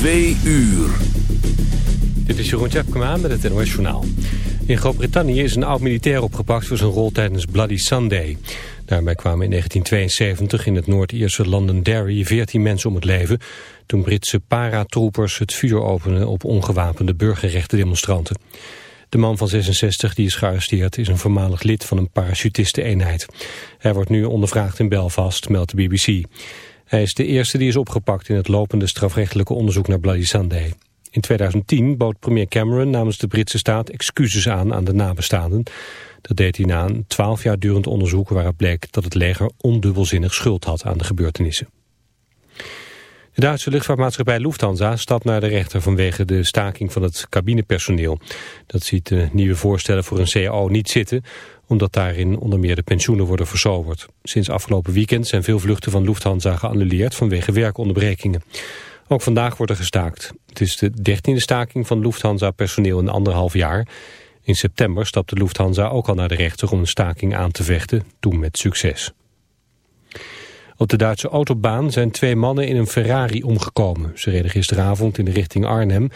Twee uur. Dit is Jeroen Tjepkema met het NOS Journaal. In Groot-Brittannië is een oud-militair opgepakt voor zijn rol tijdens Bloody Sunday. Daarbij kwamen in 1972 in het Noord-Ierse Londonderry 14 mensen om het leven... toen Britse paratroopers het vuur openden op ongewapende burgerrechtendemonstranten. De man van 66 die is gearresteerd is een voormalig lid van een parachutisteneenheid. Hij wordt nu ondervraagd in Belfast, meldt de BBC. Hij is de eerste die is opgepakt in het lopende strafrechtelijke onderzoek naar Bloody Sunday. In 2010 bood premier Cameron namens de Britse staat excuses aan aan de nabestaanden. Dat deed hij na een twaalf jaar durend onderzoek waaruit bleek dat het leger ondubbelzinnig schuld had aan de gebeurtenissen. De Duitse luchtvaartmaatschappij Lufthansa stapt naar de rechter vanwege de staking van het cabinepersoneel. Dat ziet de nieuwe voorstellen voor een CAO niet zitten, omdat daarin onder meer de pensioenen worden verzoverd. Sinds afgelopen weekend zijn veel vluchten van Lufthansa geannuleerd vanwege werkonderbrekingen. Ook vandaag wordt er gestaakt. Het is de dertiende staking van Lufthansa-personeel in anderhalf jaar. In september stapte Lufthansa ook al naar de rechter om een staking aan te vechten, toen met succes. Op de Duitse autobaan zijn twee mannen in een Ferrari omgekomen. Ze reden gisteravond in de richting Arnhem.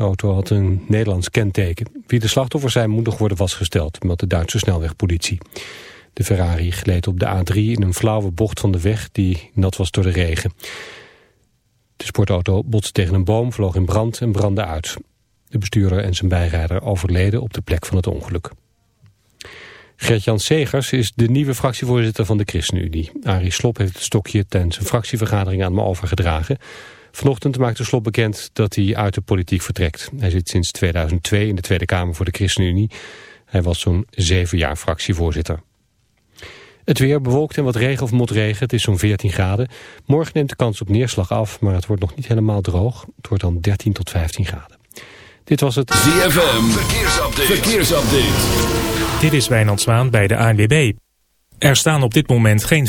De auto had een Nederlands kenteken. Wie de slachtoffers zijn moet nog worden vastgesteld, meldt de Duitse snelwegpolitie. De Ferrari gleed op de A3 in een flauwe bocht van de weg die nat was door de regen. De sportauto botste tegen een boom, vloog in brand en brandde uit. De bestuurder en zijn bijrijder overleden op de plek van het ongeluk. Gert-Jan Segers is de nieuwe fractievoorzitter van de ChristenUnie. Arie Slop heeft het stokje tijdens een fractievergadering aan me overgedragen. Vanochtend maakte Slop bekend dat hij uit de politiek vertrekt. Hij zit sinds 2002 in de Tweede Kamer voor de ChristenUnie. Hij was zo'n zeven jaar fractievoorzitter. Het weer bewolkt en wat regen of motregen. Het is zo'n 14 graden. Morgen neemt de kans op neerslag af, maar het wordt nog niet helemaal droog. Het wordt dan 13 tot 15 graden. Dit was het ZFM. Verkeersupdate. Verkeersupdate. Dit is Wijnand Zwaan bij de ANWB. Er staan op dit moment geen...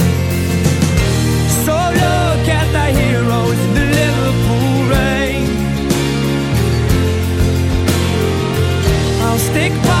sick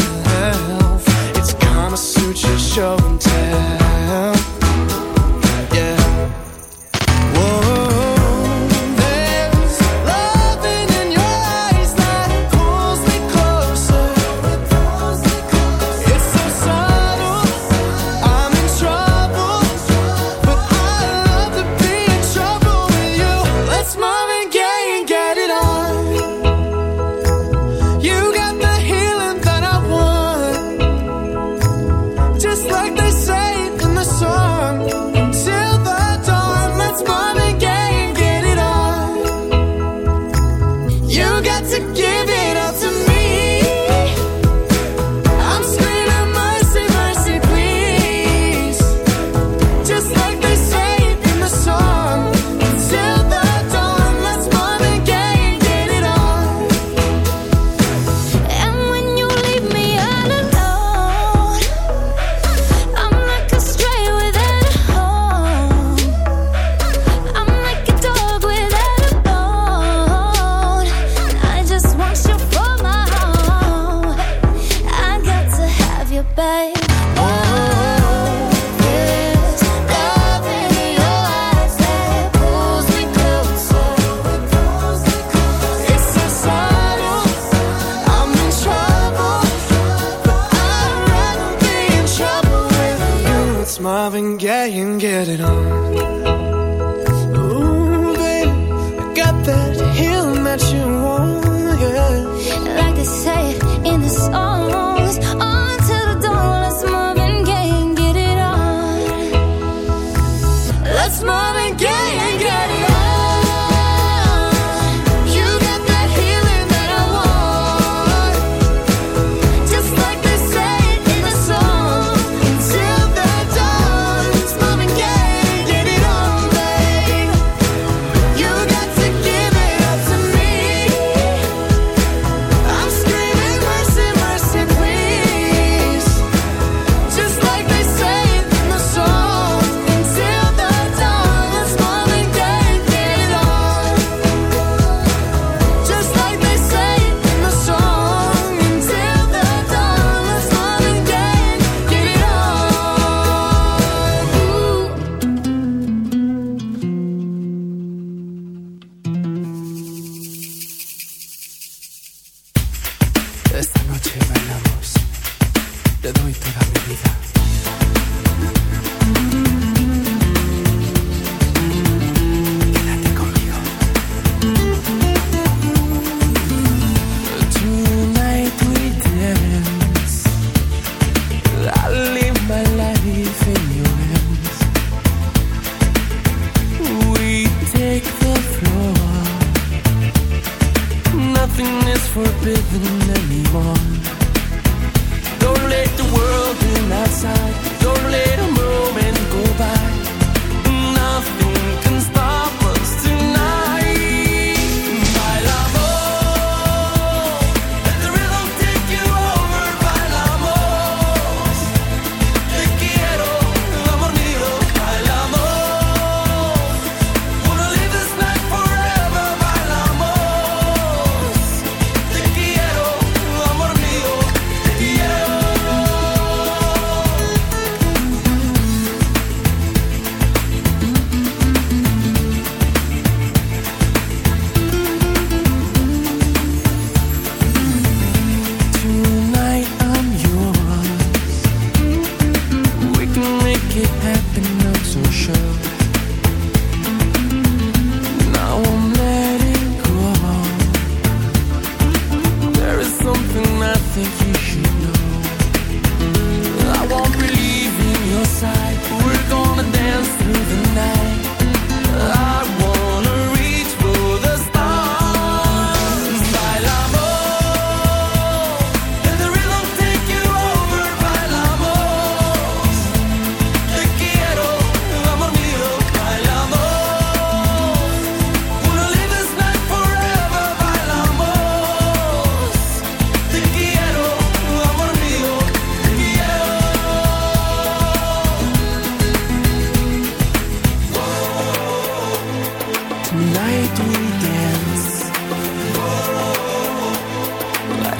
forbidden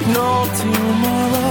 No tomorrow.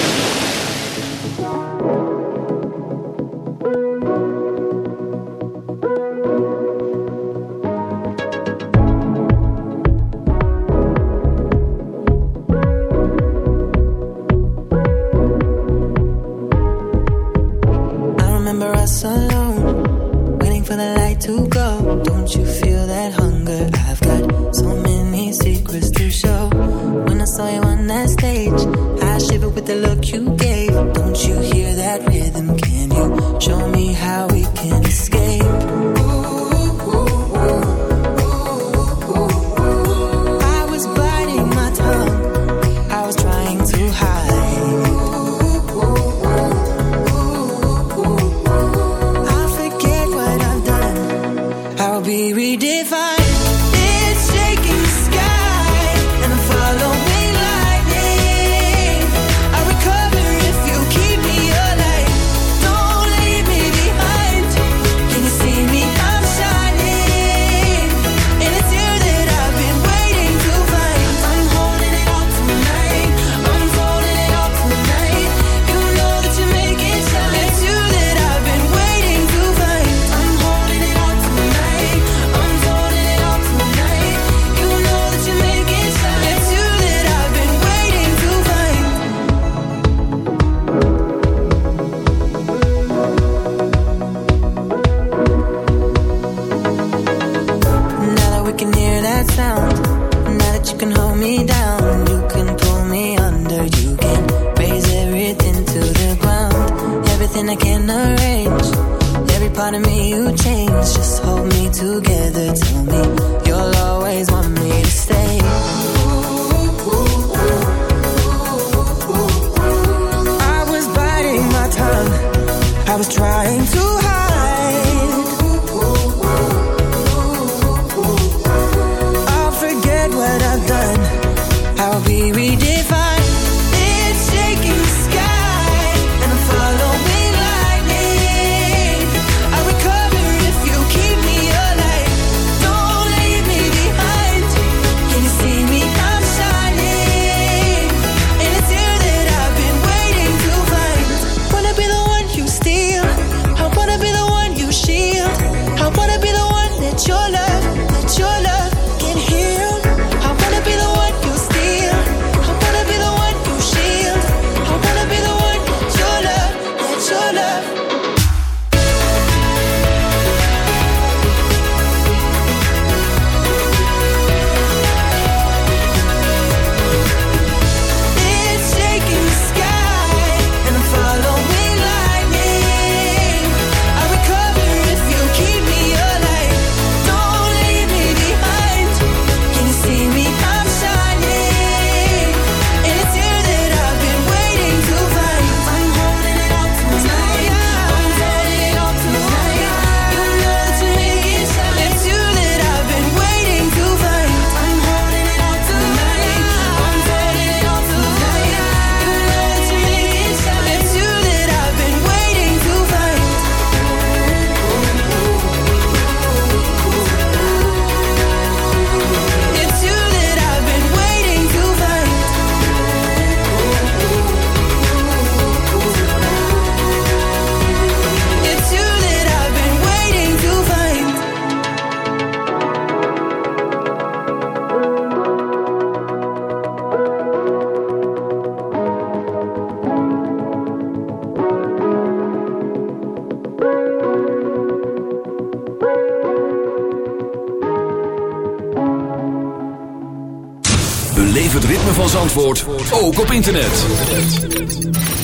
ook op internet.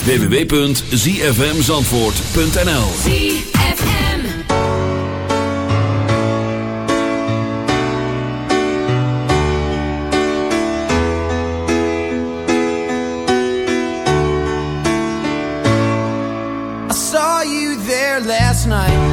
www.zfmzandvoort.nl ZFM I saw you there last night.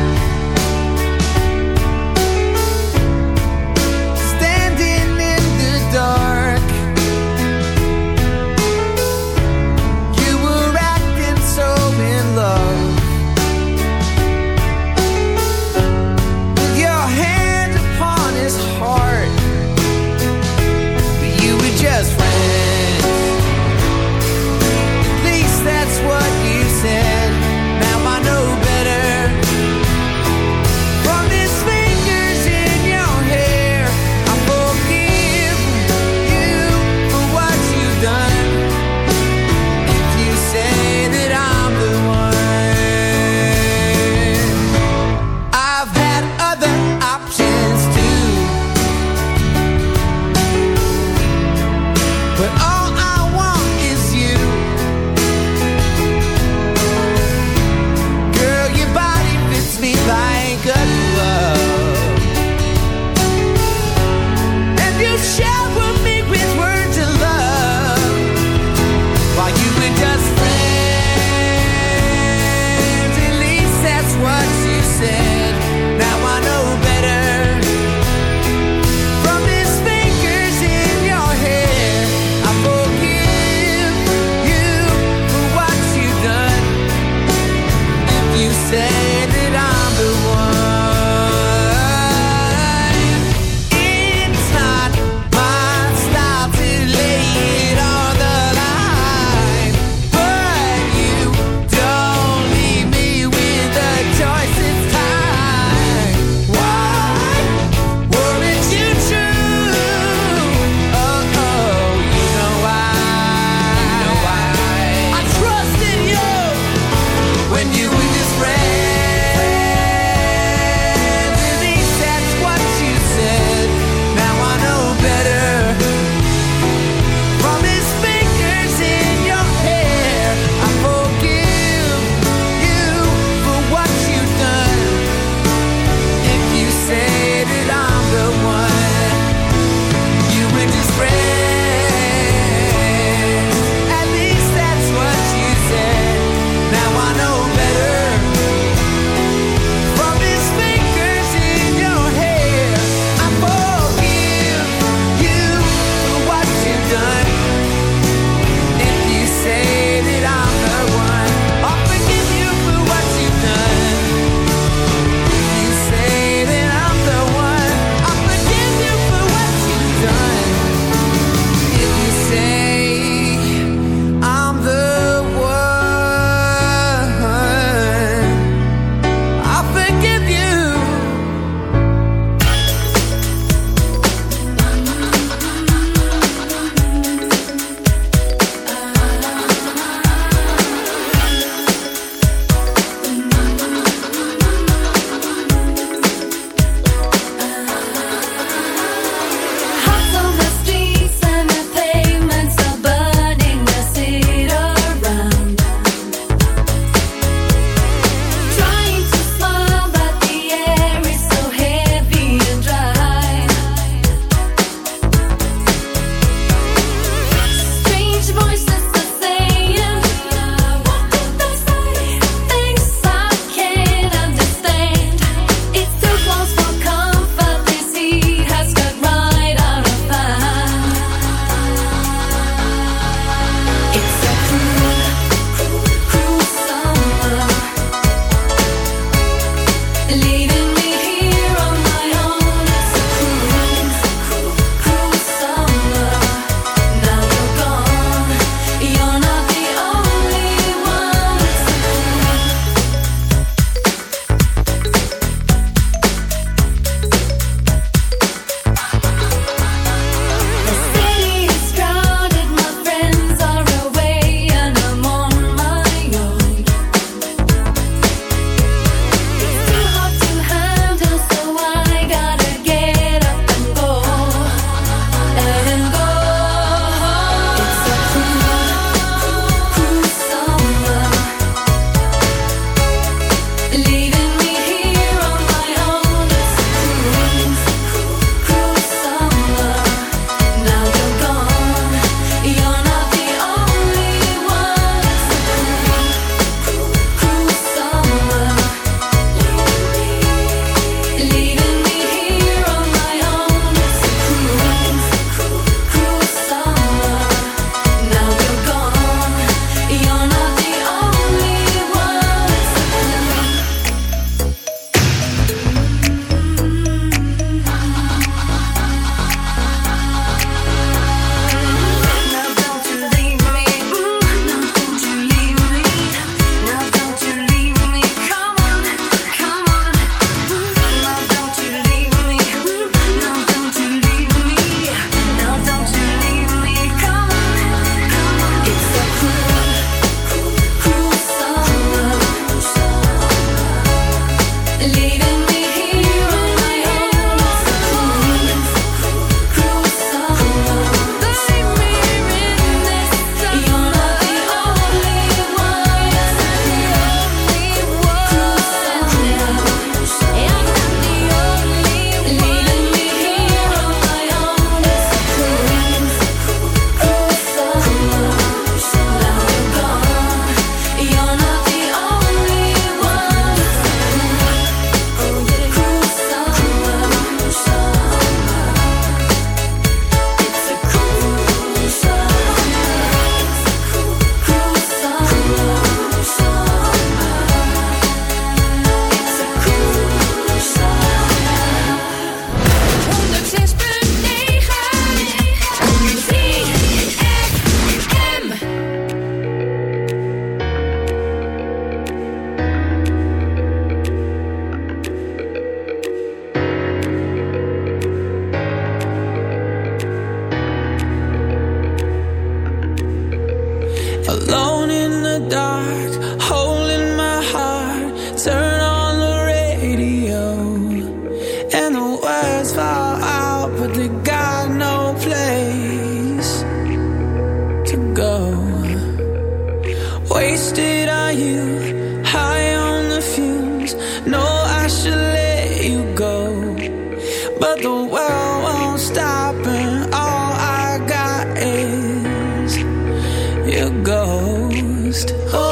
Oh.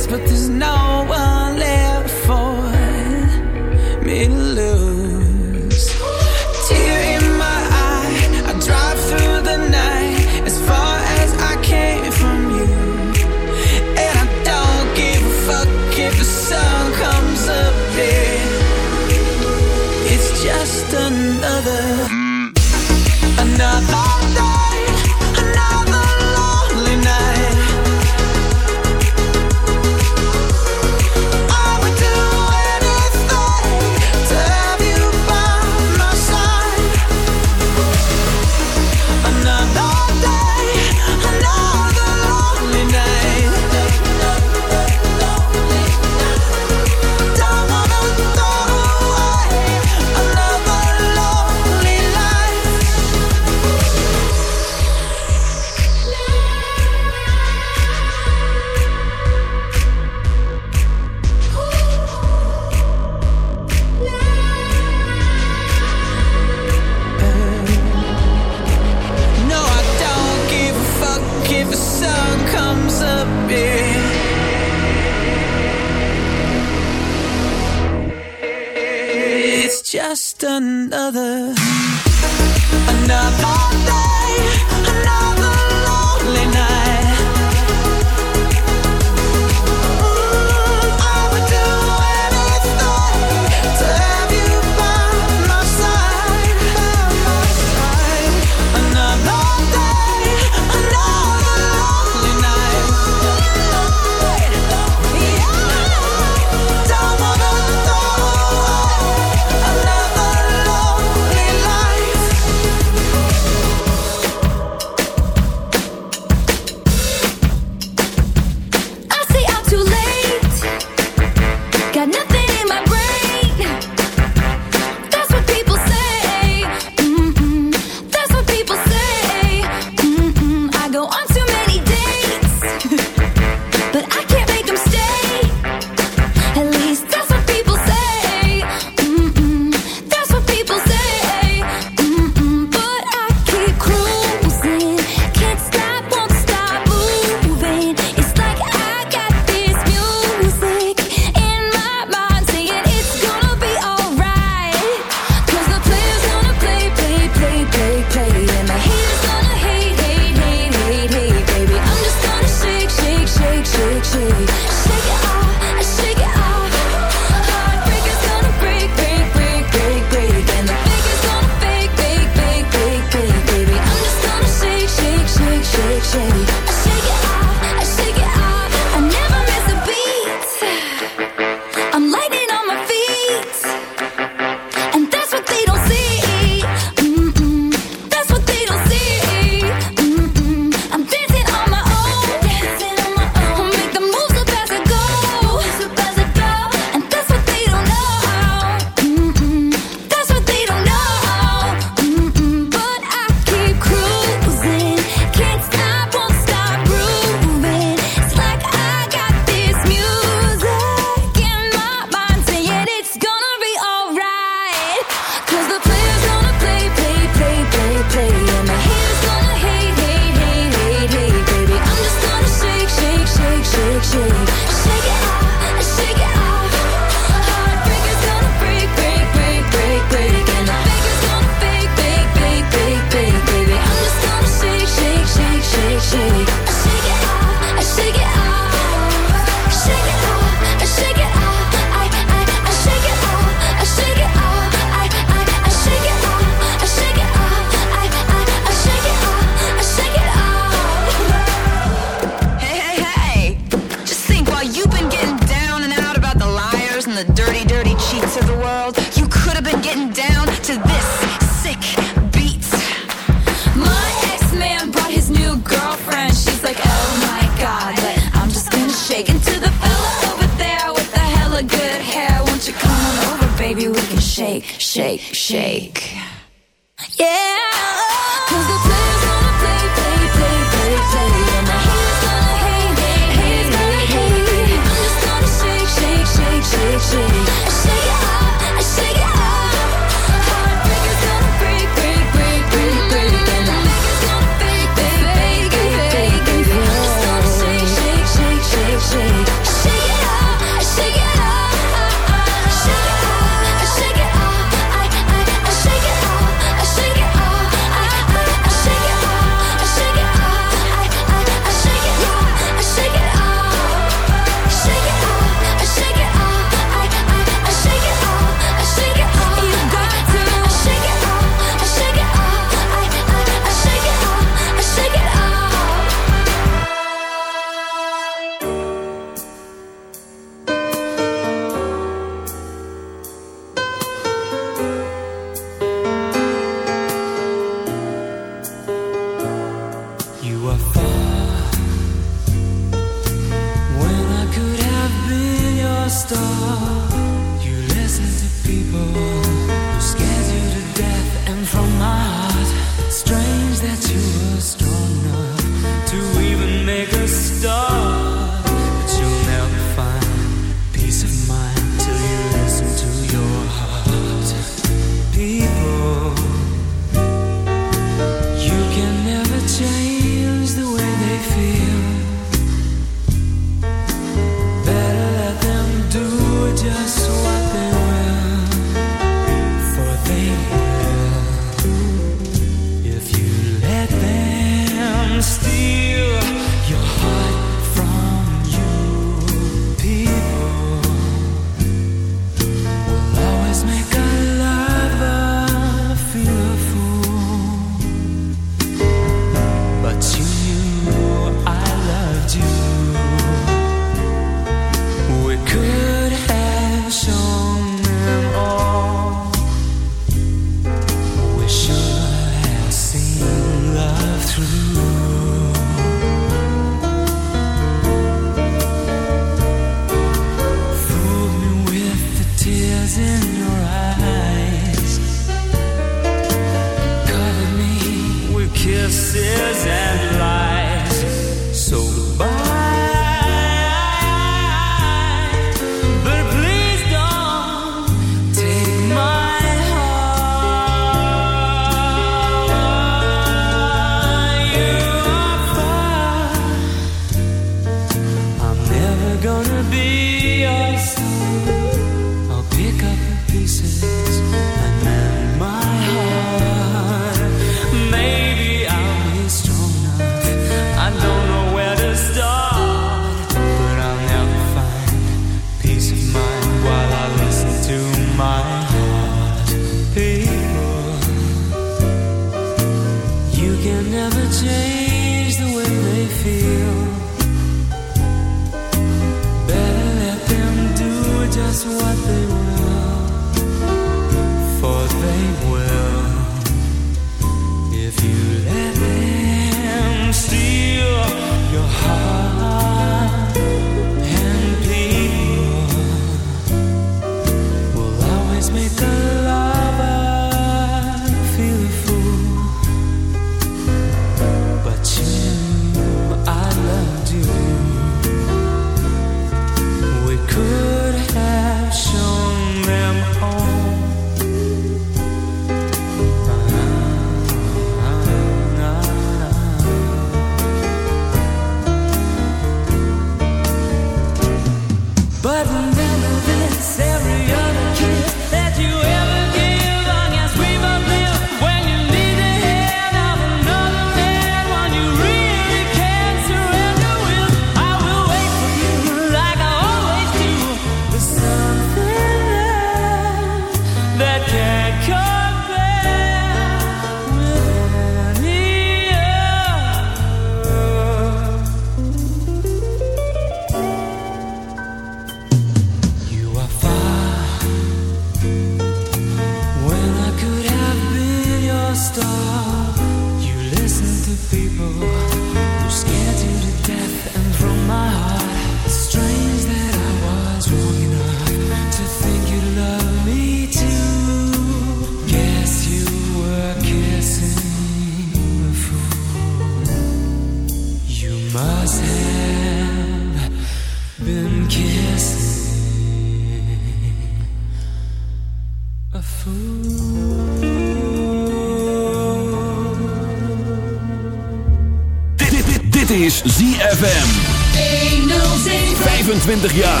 25 jaar.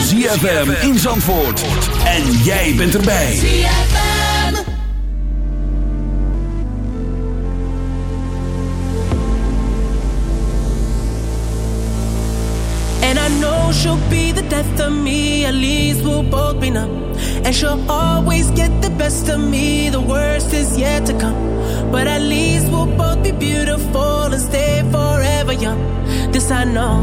ZFM in Zandvoort. En jij bent erbij. And I know she'll be the death of me, at least we'll both be numb. And she'll always get the best of me, the worst is yet to come. But at least we'll both be beautiful and stay forever young. This I know,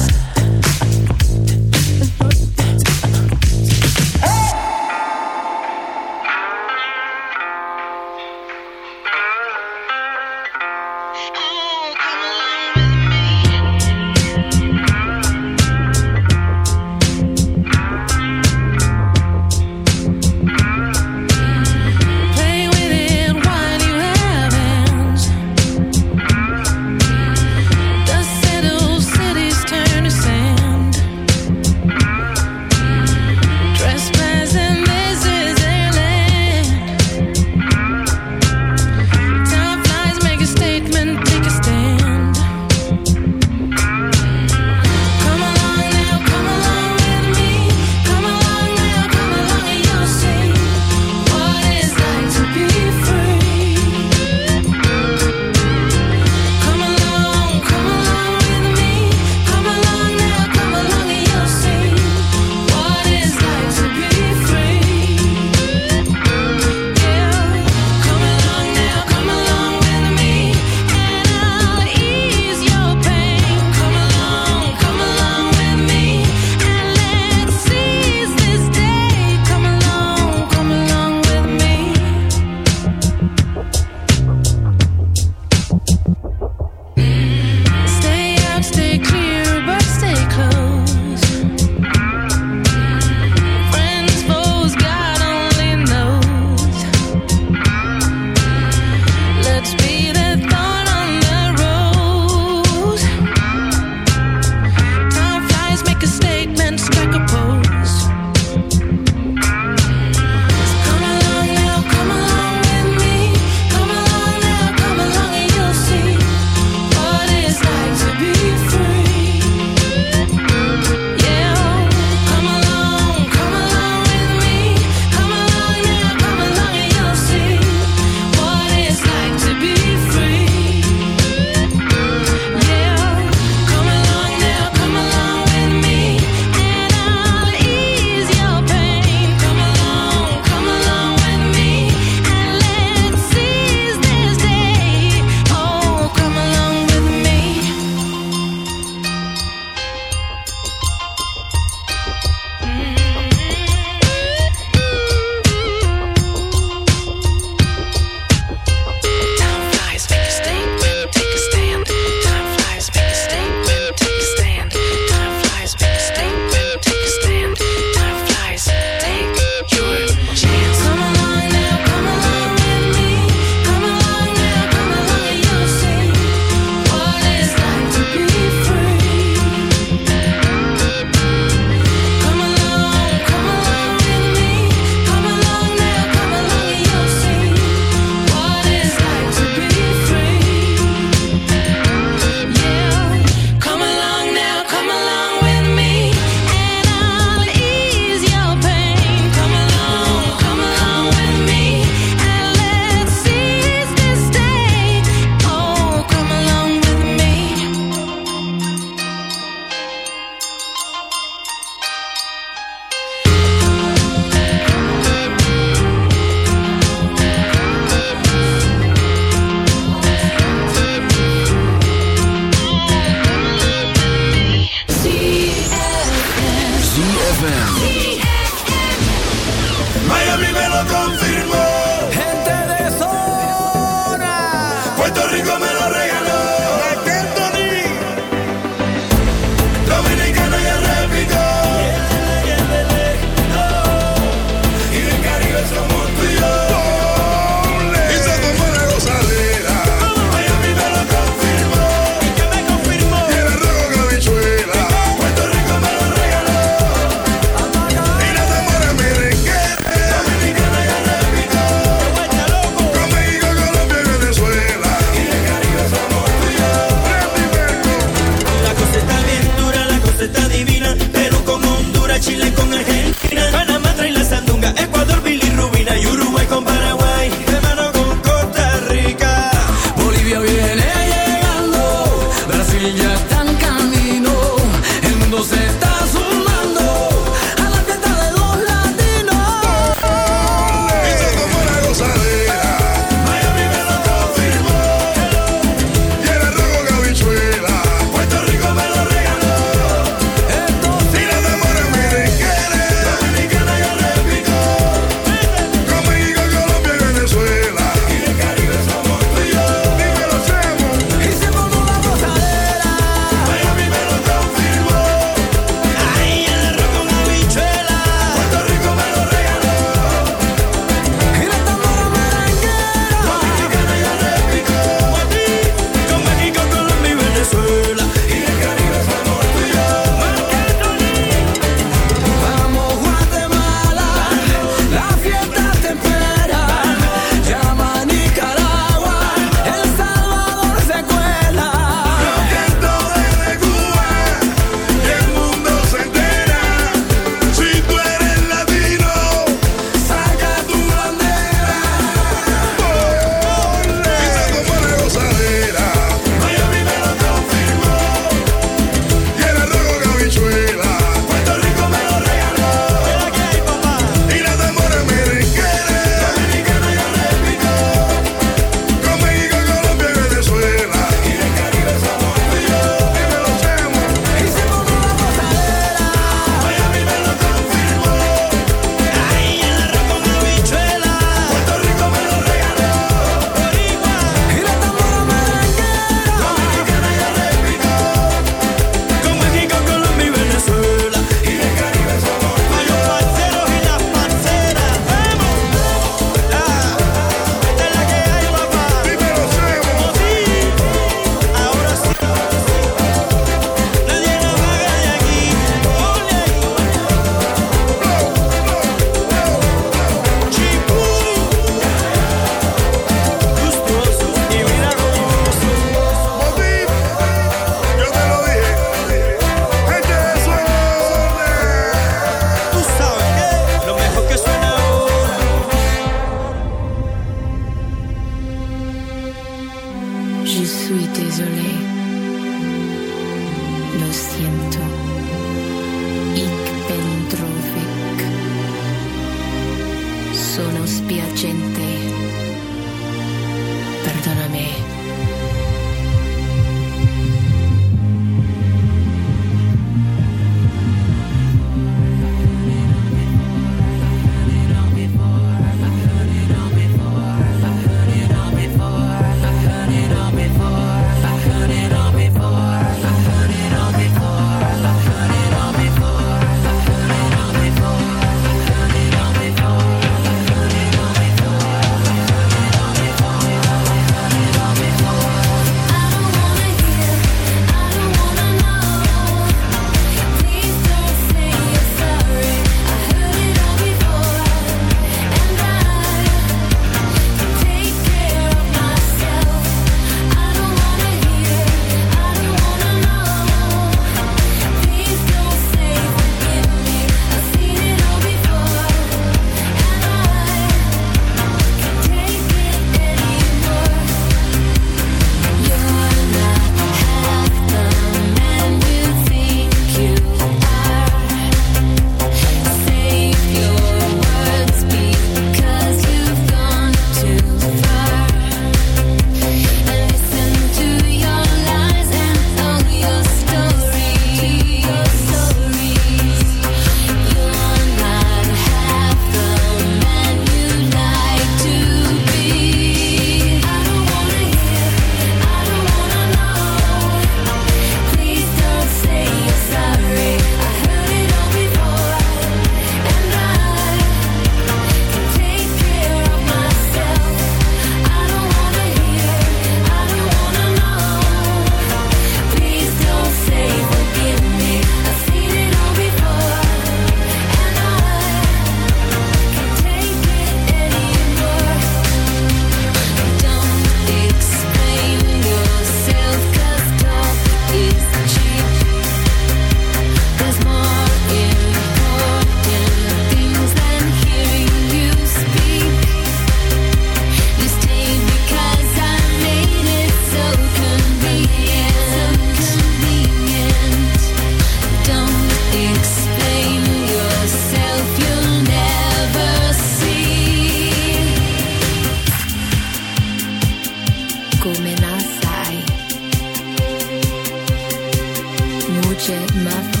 Shit, Mafia.